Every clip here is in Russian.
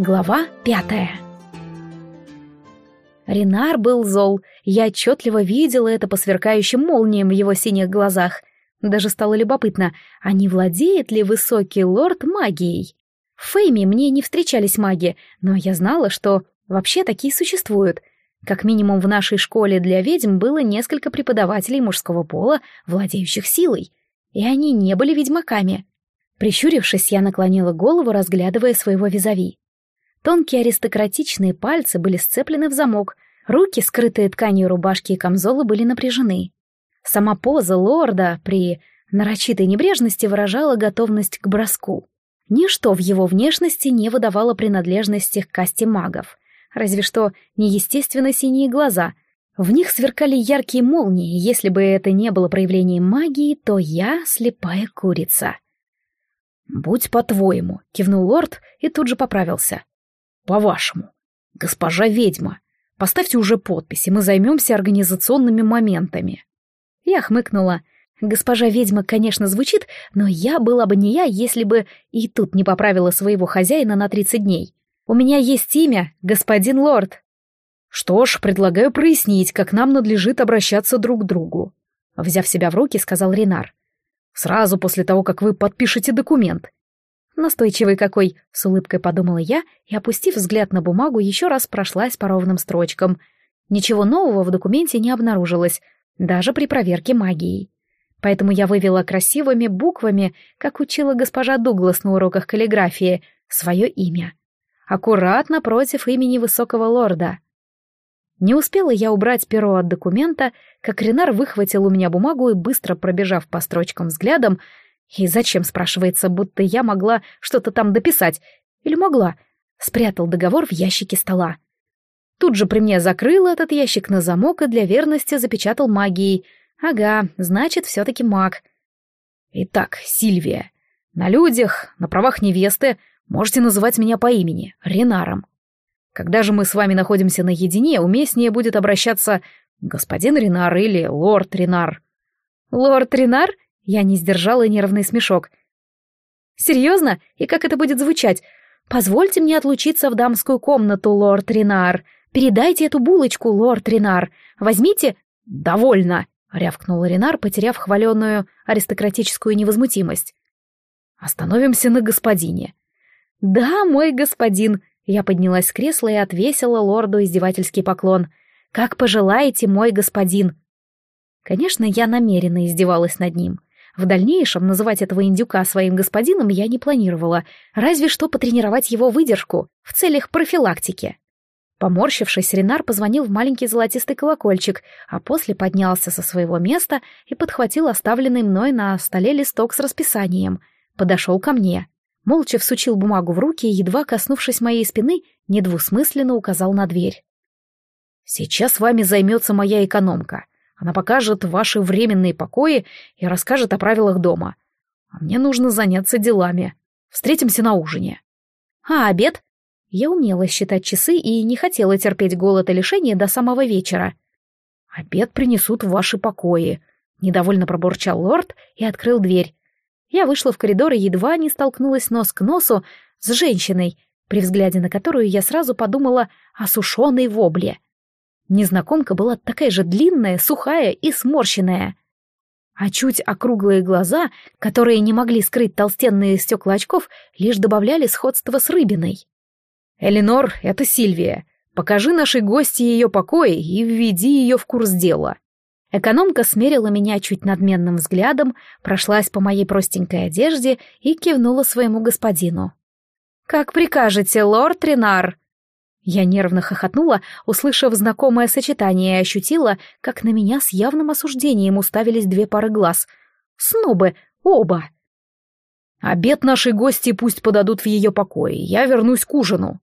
Глава пятая Ренар был зол, я отчетливо видела это по сверкающим молниям в его синих глазах. Даже стало любопытно, а не владеет ли высокий лорд магией? В Фейме мне не встречались маги, но я знала, что вообще такие существуют. Как минимум в нашей школе для ведьм было несколько преподавателей мужского пола, владеющих силой, и они не были ведьмаками. Прищурившись, я наклонила голову, разглядывая своего визави. Тонкие аристократичные пальцы были сцеплены в замок, руки, скрытые тканью рубашки и камзола, были напряжены. Сама поза лорда при нарочитой небрежности выражала готовность к броску. Ничто в его внешности не выдавало принадлежности к касте магов, разве что неестественно синие глаза. В них сверкали яркие молнии, если бы это не было проявлением магии, то я слепая курица. «Будь по-твоему», — кивнул лорд и тут же поправился. По-вашему. Госпожа ведьма, поставьте уже подпись, и мы займемся организационными моментами. Я хмыкнула. Госпожа ведьма, конечно, звучит, но я была бы не я, если бы и тут не поправила своего хозяина на 30 дней. У меня есть имя, господин лорд. Что ж, предлагаю прояснить, как нам надлежит обращаться друг к другу. Взяв себя в руки, сказал Ренар. Сразу после того, как вы подпишете документ. Настойчивый какой, с улыбкой подумала я и, опустив взгляд на бумагу, еще раз прошлась по ровным строчкам. Ничего нового в документе не обнаружилось, даже при проверке магией. Поэтому я вывела красивыми буквами, как учила госпожа Дуглас на уроках каллиграфии, свое имя. Аккуратно против имени высокого лорда. Не успела я убрать перо от документа, как Ренар выхватил у меня бумагу и, быстро пробежав по строчкам взглядом, и зачем, спрашивается, будто я могла что-то там дописать? Или могла? Спрятал договор в ящике стола. Тут же при мне закрыл этот ящик на замок и для верности запечатал магией. Ага, значит, все-таки маг. Итак, Сильвия, на людях, на правах невесты, можете называть меня по имени, Ренаром. Когда же мы с вами находимся наедине, уместнее будет обращаться господин Ренар или лорд Ренар. Лорд Ренар? Я не сдержала нервный смешок. «Серьезно? И как это будет звучать? Позвольте мне отлучиться в дамскую комнату, лорд Ренар. Передайте эту булочку, лорд Ренар. Возьмите...» «Довольно!» — рявкнул Ренар, потеряв хваленную аристократическую невозмутимость. «Остановимся на господине». «Да, мой господин!» Я поднялась с кресла и отвесила лорду издевательский поклон. «Как пожелаете, мой господин!» Конечно, я намеренно издевалась над ним. В дальнейшем называть этого индюка своим господином я не планировала, разве что потренировать его выдержку в целях профилактики. Поморщившись, Ренар позвонил в маленький золотистый колокольчик, а после поднялся со своего места и подхватил оставленный мной на столе листок с расписанием. Подошел ко мне. Молча всучил бумагу в руки и, едва коснувшись моей спины, недвусмысленно указал на дверь. «Сейчас вами займется моя экономка. Она покажет ваши временные покои и расскажет о правилах дома. А мне нужно заняться делами. Встретимся на ужине. А обед? Я умела считать часы и не хотела терпеть голод и лишение до самого вечера. Обед принесут в ваши покои. Недовольно пробурчал лорд и открыл дверь. Я вышла в коридор и едва не столкнулась нос к носу с женщиной, при взгляде на которую я сразу подумала о сушеной вобле. Незнакомка была такая же длинная, сухая и сморщенная. А чуть округлые глаза, которые не могли скрыть толстенные стекла очков, лишь добавляли сходство с рыбиной. «Эленор, это Сильвия. Покажи нашей гости ее покои и введи ее в курс дела». Экономка смерила меня чуть надменным взглядом, прошлась по моей простенькой одежде и кивнула своему господину. «Как прикажете, лорд Ренар?» Я нервно хохотнула, услышав знакомое сочетание, и ощутила, как на меня с явным осуждением уставились две пары глаз. Снобы, оба. Обед нашей гости пусть подадут в ее покое, я вернусь к ужину.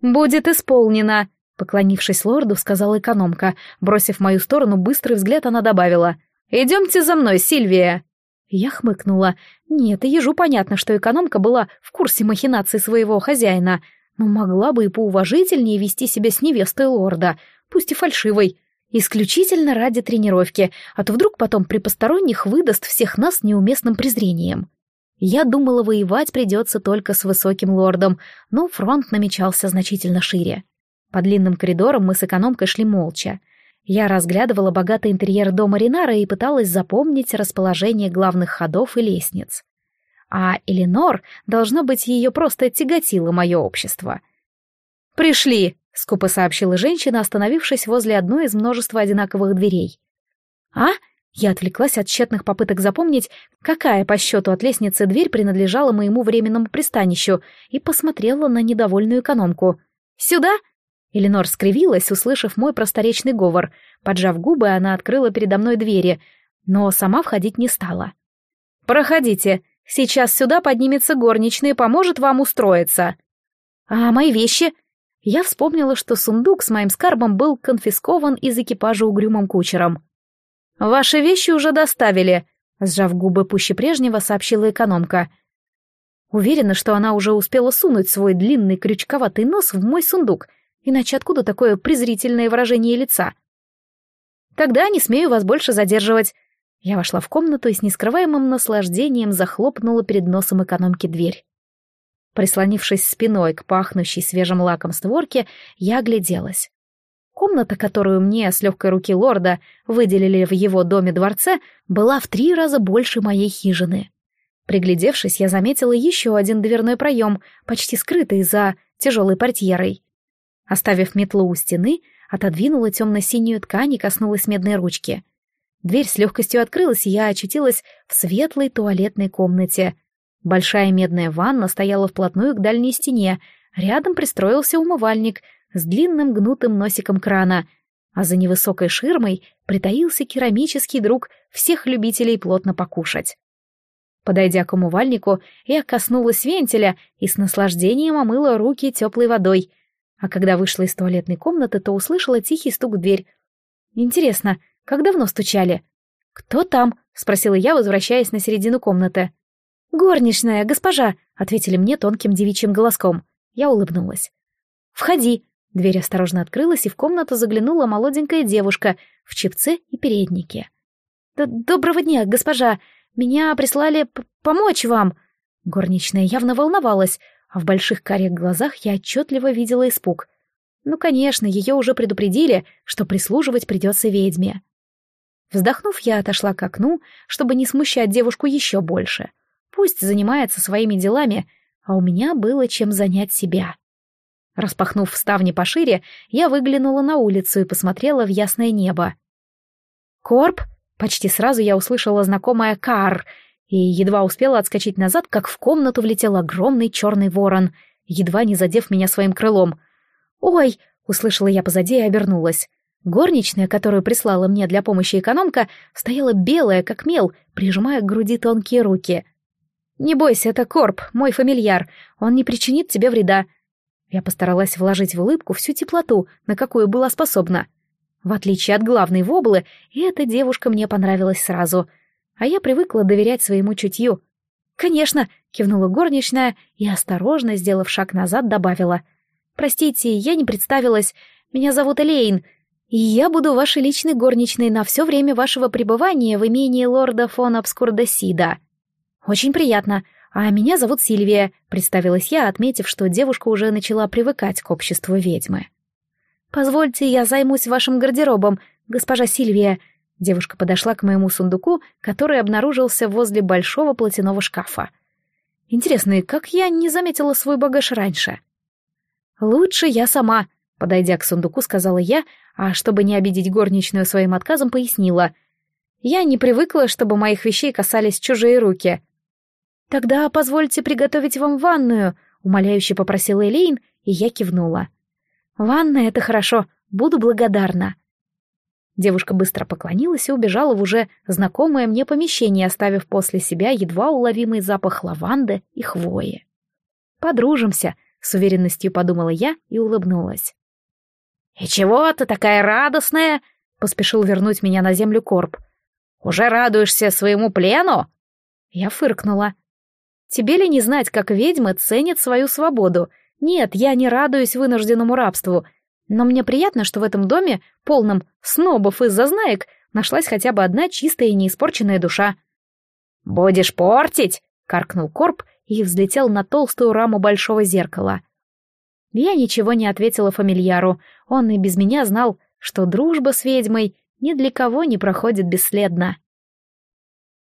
«Будет исполнено», — поклонившись лорду, сказала экономка. Бросив в мою сторону быстрый взгляд, она добавила. «Идемте за мной, Сильвия». Я хмыкнула. Нет, ежу понятно, что экономка была в курсе махинаций своего хозяина — но могла бы и поуважительнее вести себя с невестой лорда, пусть и фальшивой, исключительно ради тренировки, а то вдруг потом при посторонних выдаст всех нас неуместным презрением. Я думала, воевать придется только с высоким лордом, но фронт намечался значительно шире. По длинным коридорам мы с экономкой шли молча. Я разглядывала богатый интерьер дома Ринара и пыталась запомнить расположение главных ходов и лестниц. А Эленор, должно быть, ее просто тяготило мое общество. «Пришли!» — скупо сообщила женщина, остановившись возле одной из множества одинаковых дверей. «А?» Я отвлеклась от тщетных попыток запомнить, какая по счету от лестницы дверь принадлежала моему временному пристанищу, и посмотрела на недовольную экономку. «Сюда?» Эленор скривилась, услышав мой просторечный говор. Поджав губы, она открыла передо мной двери, но сама входить не стала. «Проходите. Сейчас сюда поднимется горничная и поможет вам устроиться». «А мои вещи?» Я вспомнила, что сундук с моим скарбом был конфискован из экипажа угрюмым кучером. «Ваши вещи уже доставили», — сжав губы пуще прежнего, сообщила экономка. Уверена, что она уже успела сунуть свой длинный крючковатый нос в мой сундук, иначе откуда такое презрительное выражение лица? «Тогда не смею вас больше задерживать». Я вошла в комнату и с нескрываемым наслаждением захлопнула перед носом экономки дверь. Прислонившись спиной к пахнущей свежим лаком створке, я огляделась. Комната, которую мне с легкой руки лорда выделили в его доме-дворце, была в три раза больше моей хижины. Приглядевшись, я заметила еще один дверной проем, почти скрытый за тяжелой портьерой. Оставив метлу у стены, отодвинула темно-синюю ткань и коснулась медной ручки. Дверь с легкостью открылась, и я очутилась в светлой туалетной комнате. Большая медная ванна стояла вплотную к дальней стене, рядом пристроился умывальник — с длинным гнутым носиком крана, а за невысокой ширмой притаился керамический друг всех любителей плотно покушать. Подойдя к умывальнику, я коснулась вентиля и с наслаждением омыла руки теплой водой, а когда вышла из туалетной комнаты, то услышала тихий стук в дверь. Интересно, как давно стучали? «Кто там?» — спросила я, возвращаясь на середину комнаты. «Горничная, госпожа», — ответили мне тонким девичьим голоском. Я улыбнулась. «Входи», Дверь осторожно открылась, и в комнату заглянула молоденькая девушка в чепце и переднике. «Доброго дня, госпожа! Меня прислали помочь вам!» Горничная явно волновалась, а в больших карих глазах я отчетливо видела испуг. Ну, конечно, ее уже предупредили, что прислуживать придется ведьме. Вздохнув, я отошла к окну, чтобы не смущать девушку еще больше. Пусть занимается своими делами, а у меня было чем занять себя. Распахнув ставни пошире, я выглянула на улицу и посмотрела в ясное небо. «Корп?» Почти сразу я услышала знакомое «кар», и едва успела отскочить назад, как в комнату влетел огромный черный ворон, едва не задев меня своим крылом. «Ой!» — услышала я позади и обернулась. Горничная, которую прислала мне для помощи экономка, стояла белая, как мел, прижимая к груди тонкие руки. «Не бойся, это Корп, мой фамильяр. Он не причинит тебе вреда. Я постаралась вложить в улыбку всю теплоту, на какую была способна. В отличие от главной воблы, эта девушка мне понравилась сразу, а я привыкла доверять своему чутью. «Конечно», — кивнула горничная и, осторожно сделав шаг назад, добавила. «Простите, я не представилась. Меня зовут Элейн, и я буду вашей личной горничной на все время вашего пребывания в имении лорда фон Абскурдесида». «Очень приятно. «А меня зовут Сильвия», — представилась я, отметив, что девушка уже начала привыкать к обществу ведьмы. «Позвольте, я займусь вашим гардеробом, госпожа Сильвия». Девушка подошла к моему сундуку, который обнаружился возле большого платяного шкафа. Интересно, как я не заметила свой багаж раньше? «Лучше я сама», — подойдя к сундуку, сказала я, а чтобы не обидеть горничную своим отказом, пояснила. «Я не привыкла, чтобы моих вещей касались чужие руки». «Тогда позвольте приготовить вам ванную», — умоляюще попросила Элейн, и я кивнула. «Ванная — это хорошо, буду благодарна». Девушка быстро поклонилась и убежала в уже знакомое мне помещение, оставив после себя едва уловимый запах лаванды и хвои. «Подружимся», — с уверенностью подумала я и улыбнулась. «И чего ты такая радостная?» — поспешил вернуть меня на землю Корп. «Уже радуешься своему плену?» Я фыркнула. Тебе ли не знать, как ведьмы ценят свою свободу? Нет, я не радуюсь вынужденному рабству, но мне приятно, что в этом доме, полном снобов и зазнаек, нашлась хотя бы одна чистая и неиспорченная душа. «Будешь портить?» — каркнул Корп и взлетел на толстую раму большого зеркала. Я ничего не ответила фамильяру, он и без меня знал, что дружба с ведьмой ни для кого не проходит бесследно.